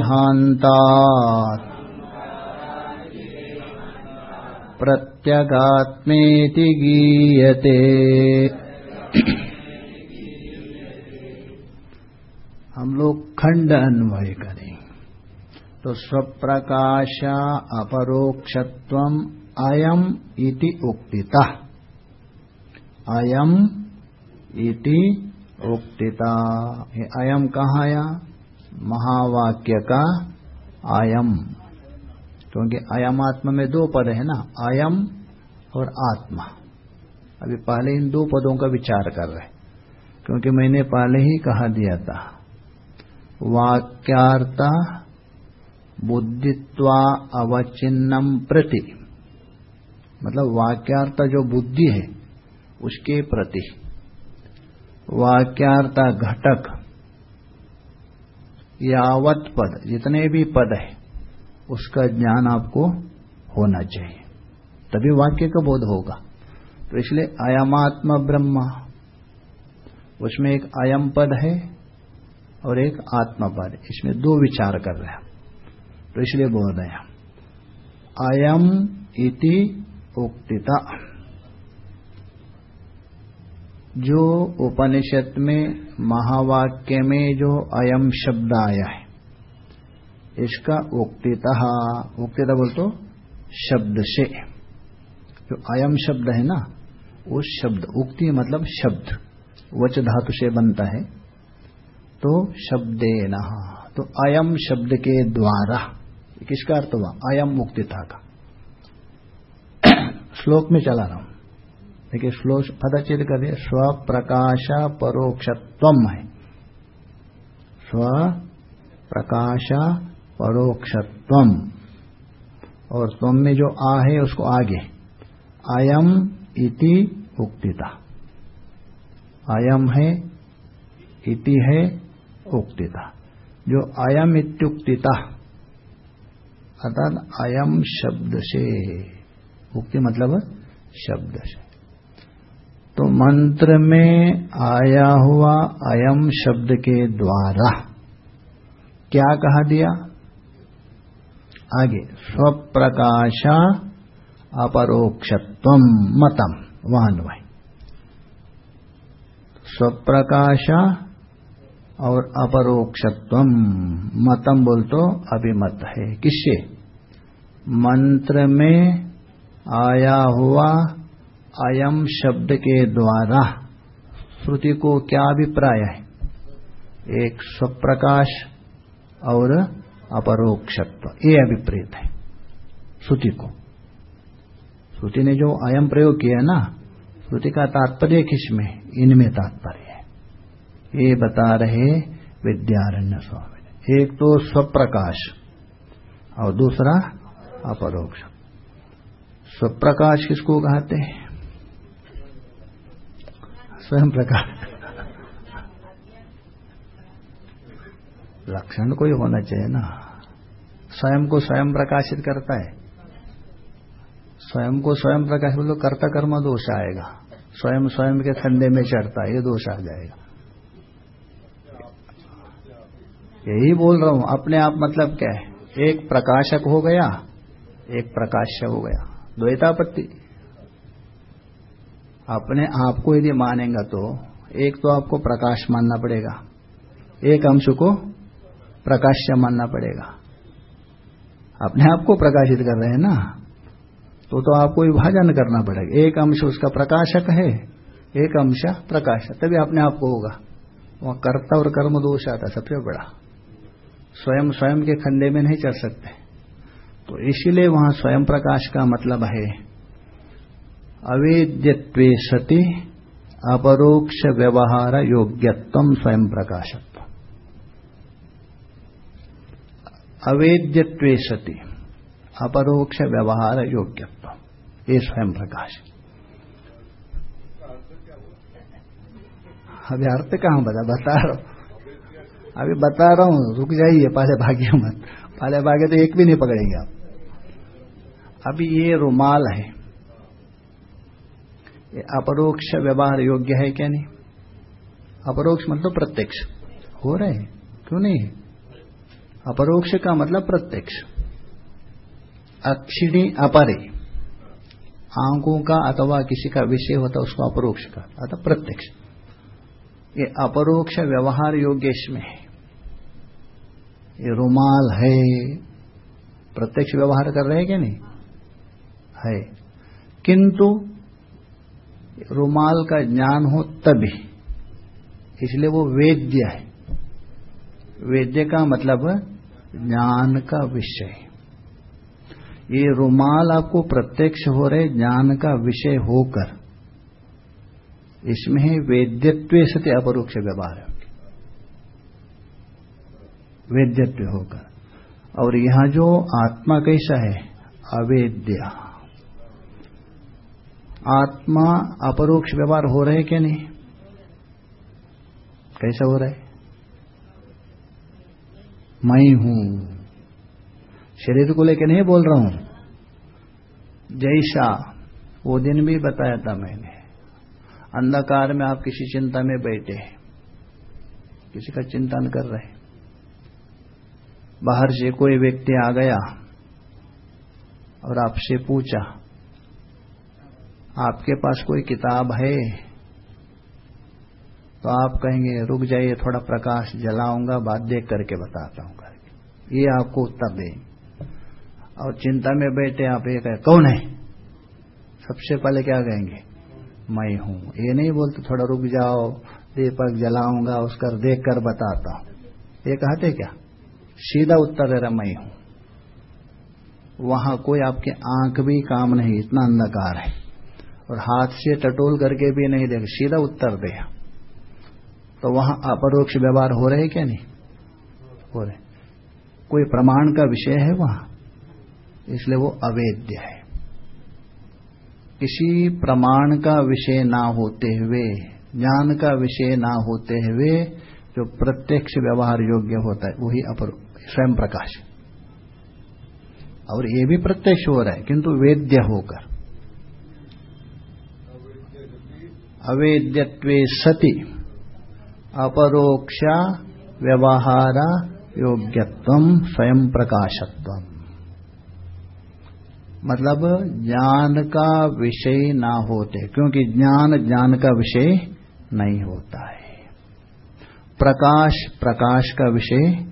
अहङ्कारादिदेहान्तात् प्रत्यगात्मेति गीयते। हम लोग खंड अन्वय करें। तो स्वप्रकाश अपरोक्षत्व अयम इति उक्तिता। अयम इति उक्तिता। अयम कहा आया महावाक्य का अयम। क्योंकि अयम आत्मा में दो पद है ना अयम और आत्मा। अभी पहले इन दो पदों का विचार कर रहे क्योंकि मैंने पहले ही कहा दिया था, वाक्यार्ता बुद्धित्वा अवचिन्नम प्रति। मतलब वाक्यार्थ जो बुद्धि है, उसके प्रति। वाक्यार्थ घटक, यावत पद, जितने भी पद है उसका ज्ञान आपको होना चाहिए। तभी वाक्य का बोध होगा। तो इसलिए अयमात्म ब्रह्म। उसमें एक अयम पद है और एक आत्मा पद। इसमें दो विचार कर रहे हैं। तो इसलिए बोल रहे हैं। अयम इति उक्तिता। जो उपनिषद में महावाक्य में जो अयम शब्द आया है इसका उक्तिता। उक्तिता बोल तो शब्द से। जो अयम शब्द है ना? उस शब्द, उक्ति मतलब शब्द। वच धातु से बनता है। तो शब्दे न तो अयम शब्द के द्वारा। किसका अर्थ हुआ? अयम उक्तिता का। श्लोक में चला रहा हूँ। देखिए, श्लोक पदचित कर दिया। स्व प्रकाश परोक्षत्व है। स्व प्रकाश परोक्षत्वम। और तुम में जो आ है, उसको आगे। अयम इति उक्तिता। अयम है, इति है उक्तिता। जो अयम इत्युक्तिता, अर्थात अयम शब्द से उक्ति मतलब शब्द से तो मंत्र में आया हुआ अयम शब्द के द्वारा, क्या कहा दिया? आगे, स्वप्रकाशा अपरोक्षत्व मतम। वहाँ भाई। स्वप्रकाशा और अपरोक्षत्व मतम बोल तो अभिमत है। किससे? मंत्र में आया हुआ अयम शब्द के द्वारा। श्रुति को क्या अभिप्राय है? एक स्वप्रकाश और अपरोक्षत्व। ये अभिप्रेत है। श्रुति को। श्रुति ने जो अयम प्रयोग किया ना, श्रुति का तात्पर्य किसमें इनमें तात्पर्य है। ये बता रहे विद्यारण्य स्वामी एक तो स्वप्रकाश और दूसरा अपरोक्ष। स्वप्रकाश किसको कहते हैं? स्वयं प्रकाश। लक्षण कोई होना चाहिए ना। स्वयं को स्वयं प्रकाशित करता है। स्वयं को स्वयं प्रकाशित मतलब कर्ता कर्म दोष आएगा। स्वयं स्वयं के खंडे में चढ़ता है, ये दोष आ जाएगा। यही बोल रहा हूँ, अपने आप मतलब क्या है? एक प्रकाशक हो गया, एक प्रकाश्य हो गया। द्वैतापत्ति। अपने आप को यदि मानेगा तो एक तो आपको प्रकाश मानना पड़ेगा। एक अंश को प्रकाश्य मानना पड़ेगा। अपने आप को प्रकाशित कर रहे हैं ना? तो तो आपको विभाजन करना पड़ेगा। एक अंश उसका प्रकाशक है, एक अंश प्रकाशक, तभी अपने आप को होगा। वहाँ कर्ता और कर्म दोष आता सबसे बड़ा। स्वयं स्वयं के खंडे में नहीं चल सकते। तो इसीलिए वहाँ स्वयं प्रकाश का मतलब है, अवेद्यत्वे सती अपरोक्ष व्यवहार योग्यत्व स्वयं प्रकाशत्व। अवेद्यत्वे सती। अपरोक्ष व्यवहार योग्यत्व। ये स्वयं प्रकाश। अभी अर्थ कहाँ बता? बता रहा हूँ। अभी बता रहा हूँ, रुक जाइए, पहले भाग्य मत। पहले भाग्य तो एक भी नहीं पकड़ेंगे आप। अभी ये रुमाल है। ये अपरोक्ष व्यवहार योग्य है क्या नहीं? अपरोक्ष मतलब प्रत्यक्ष। हो रहे हैं? क्यों नहीं अपरोक्ष का मतलब प्रत्यक्ष। अक्षिणी अपरे। आँखों का अथवा किसी का विषय होता उसको अपरोक्ष का अथवा प्रत्यक्ष। ये अपरोक्ष व्यवहार योग्य इसमें है। ये रुमाल है। प्रत्यक्ष व्यवहार कर रहे हैं क्या नहीं? है। किंतु रुमाल का ज्ञान हो तभी। इसलिए वो वेद्य है। वेद्य का मतलब ज्ञान का विषय। ये रुमाल आपको प्रत्यक्ष हो रहे ज्ञान का विषय होकर। इसमें वेद्यत्व सत्य अपरोक्ष व्यवहार है। वेद्यत्व होकर। और यहाँ जो आत्मा कैसा है? अवेद्या। आत्मा अपरोक्ष व्यवहार हो रहे क्या नहीं? कैसा हो रहा है? मैं हूँ। शरीर को लेकर नहीं बोल रहा हूँ। जैसा वो दिन भी बताया था मैंने। अंधकार में आप किसी चिंता में बैठे किसी का चिंतन कर रहे बाहर से कोई व्यक्ति आ गया और आपसे पूछा, आपके पास कोई किताब है? तो आप कहेंगे, रुक जाइए, थोड़ा प्रकाश जलाऊँगा, बात देख करके बताता हूँ करके. ये आपको उत्तर दे और चिंता में बैठे आप ये कहें, कौन है? सबसे पहले क्या कहेंगे? मैं हूँ। ये नहीं बोलते, थोड़ा रुक जाओ, दीपक जलाऊँगा, उसका देख कर बताता हूँ। ये कहते क्या? सीधा उत्तर दे रहा मैं हूँ। वहाँ कोई आपके आँख भी काम नहीं, इतना अंधकार है। और हाथ से टटोल करके भी नहीं देख, सीधा उत्तर दे तो वहाँ अपरोक्ष व्यवहार हो रहे क्या नहीं? हो रहे। कोई प्रमाण का विषय है वहाँ, इसलिए वो अवेद्य है। किसी प्रमाण का विषय ना होते हुए, ज्ञान का विषय ना होते हुए जो प्रत्यक्ष व्यवहार योग्य होता है, वही अपर, स्वयं प्रकाश। और ये भी प्रत्यक्ष हो रहा है, किंतु वेद्य होकर। अवेद्यत्वे सति। अपरोक्षा व्यवहार योग्यत्व स्वयं प्रकाशत्व। मतलब ज्ञान का विषय ना होते, क्योंकि ज्ञान ज्ञान का विषय नहीं होता है। प्रकाश प्रकाश का विषय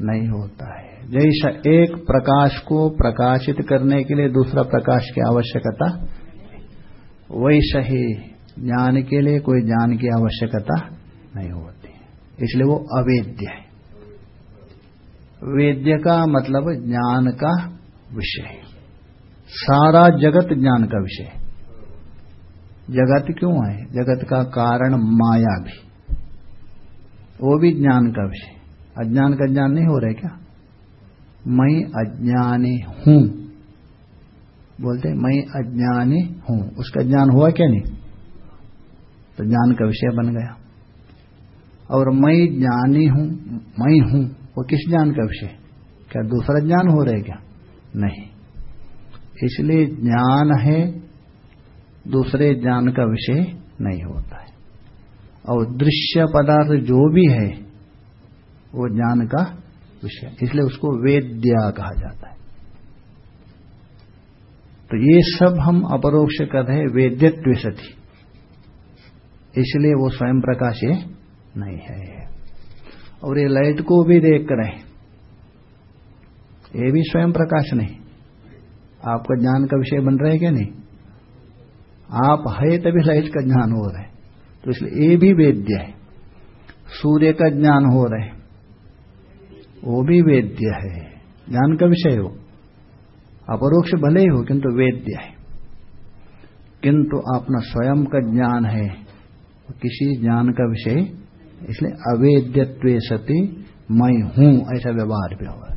नहीं होता है। जैसा एक प्रकाश को प्रकाशित करने के लिए दूसरा प्रकाश की आवश्यकता वैसा ही ज्ञान के लिए कोई ज्ञान की आवश्यकता नहीं होती। इसलिए वो अवेद्य है। वेद्य का मतलब ज्ञान का विषय सारा जगत ज्ञान का विषय जगत क्यों है? जगत का कारण माया भी। वो भी ज्ञान का विषय अज्ञान का ज्ञान नहीं हो रहा है क्या? मैं अज्ञानी हूँ। बोलते मैं अज्ञानी हूँ। उसका ज्ञान हुआ क्या नहीं? तो ज्ञान का विषय बन गया। और मैं ज्ञानी हूँ, मैं हूँ, वो किस ज्ञान का विषय? क्या दूसरा ज्ञान हो रहा है क्या? नहीं। इसलिए ज्ञान है, दूसरे ज्ञान का विषय नहीं होता है। और दृश्य पदार्थ जो भी है, वो ज्ञान का विषय। इसलिए उसको वेद्या कहा जाता है। तो ये सब हम अपरोक्ष कर रहे वेद्यत्व सती इसलिए वो स्वयं प्रकाश ये नहीं है। और ये लाइट को भी देख कर ये भी स्वयं प्रकाश नहीं। आपका ज्ञान का विषय बन रहे क्या नहीं? आप है तभी लाइट का ज्ञान हो रहा है। तो इसलिए ये भी वेद्य है। सूर्य का ज्ञान हो रहा है। वो भी वेद्य है। ज्ञान का विषय हो। अपरोक्ष भले ही हो, किंतु वेद्य है। किंतु अपना स्वयं का ज्ञान है। किसी ज्ञान का विषय इसलिए अवेद्यत्व सती, मैं हूँ, ऐसा व्यवहार भी होगा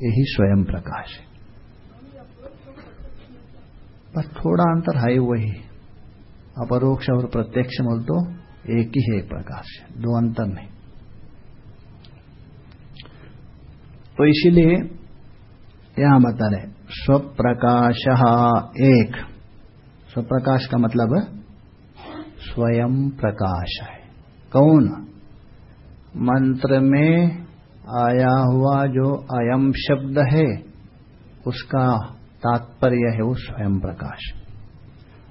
यही स्वयं प्रकाश है। बस थोड़ा अंतर है वही। अपरोक्ष और प्रत्यक्ष बोल तो एक ही है प्रकाश है दो अंतर नहीं। तो इसीलिए यहाँ बता रहे, स्वप्रकाश एक। स्वप्रकाश का मतलब स्वयं प्रकाश है। कौन? मंत्र में आया हुआ जो अयम शब्द है, उसका तात्पर्य है वो स्वयं प्रकाश।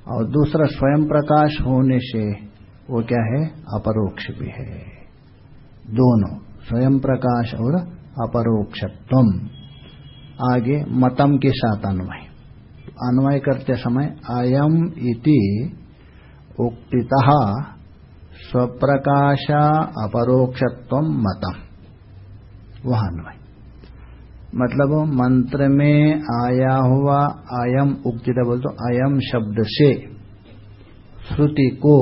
और दूसरा स्वयं प्रकाश होने से वो क्या है? अपरोक्ष भी है। दोनों, स्वयं प्रकाश और अपरोक्षत्व आगे मतम के साथ अन्वय। अन्वय करते समय अयम इति उक्तितः स्वप्रकाश अपरोक्षत्व मतम। वह अन्वय मतलब मंत्र में आया हुआ अयम उक्तिता बोल तो अयम शब्द से। श्रुति को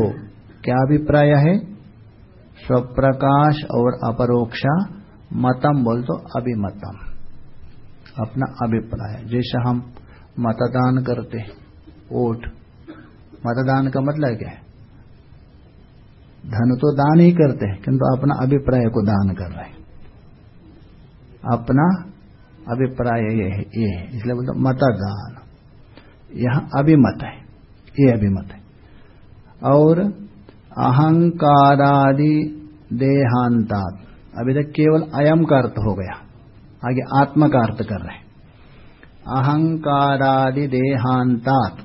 क्या अभिप्राय है? स्वप्रकाश और अपरोक्षा मतम बोल तो अभिमतम। अपना अभिप्राय, जैसे हम मतदान करते वोट। मतदान का मतलब क्या है? धन तो दान ही करते हैं, किंतु अपना अभिप्राय को दान कर रहे हैं। अपना अभिप्राय ये है ये है, इसलिए बोलते मतदान। यहाँ अभिमत है, ये अभिमत है। और अहंकारादि देहांतात, अभी तक केवल अयम का अर्थ हो गया, आगे आत्मा का अर्थ कर रहे अहंकारादि देहांतात,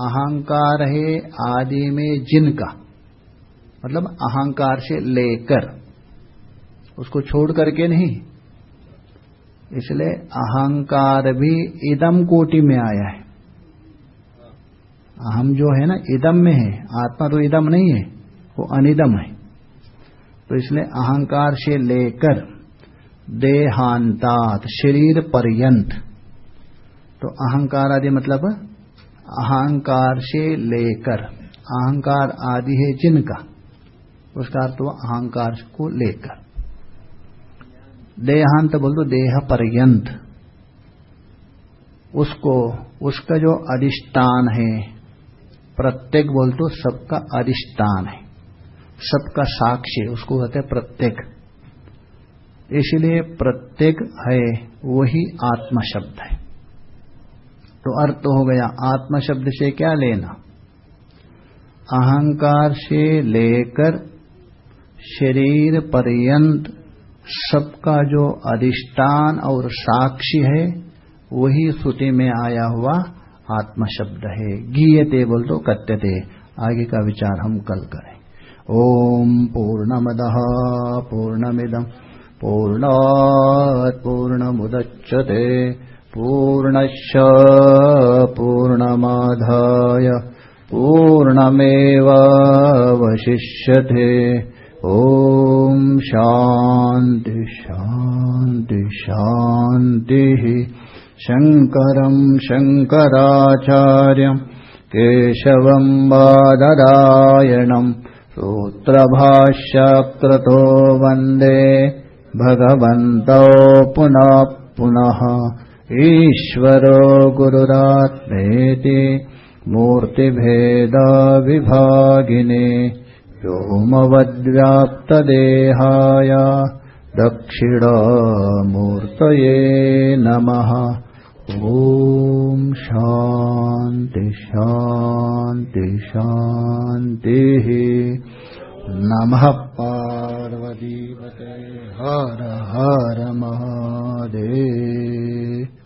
अहंकार है आदि में जिनका। मतलब अहंकार से लेकर, उसको छोड़ करके नहीं। इसलिए अहंकार भी इदम कोटि में आया है। अहम जो है ना, इदम में है। आत्मा तो इदम नहीं है, वो अनिदम है। तो इसलिए अहंकार से लेकर देहांतात, शरीर पर्यंत तो अहंकार आदि मतलब अहंकार से लेकर, अहंकार आदि है जिनका। उसका अर्थ हुआ अहंकार को लेकर। देहांत बोल दो देह पर्यंत उसको, उसका जो अधिष्ठान है, प्रत्येक बोल तो सबका अधिष्ठान है। सबका साक्षी, उसको कहते हैं प्रत्येक। इसलिए प्रत्येक है, वही आत्मा शब्द है। तो अर्थ हो गया आत्मा शब्द से क्या लेना? अहंकार से लेकर शरीर पर्यंत सबका जो अधिष्ठान और साक्षी है, वही श्रुति में आया हुआ आत्म शब्द है। गीयते बोल तो कत्यते आगे का विचार हम कल करें। ओम पूर्णमद पूर्णमिदम पूर्णात् पूर्णमुदच्यते पूर्णश पूर्णमाधाय। पूर्णमेवावशिष्यते। ॐ शान्ति शान्ति शान्तिः शङ्करम् शङ्कराचार्यम् केशवम् बादरायणम् सूत्रभाष्यक्रतो वन्दे भगवन्तौ पुनः पुनः ईश्वरो गुरुरात्मेति मूर्तिभेदविभागिने व्योमवद्व्याप्तदेहाय दक्षिणामूर्तये नमः। ॐ शान्ति शान्ति शान्तिः। नमः पार्वतीपते। हर हर महादेव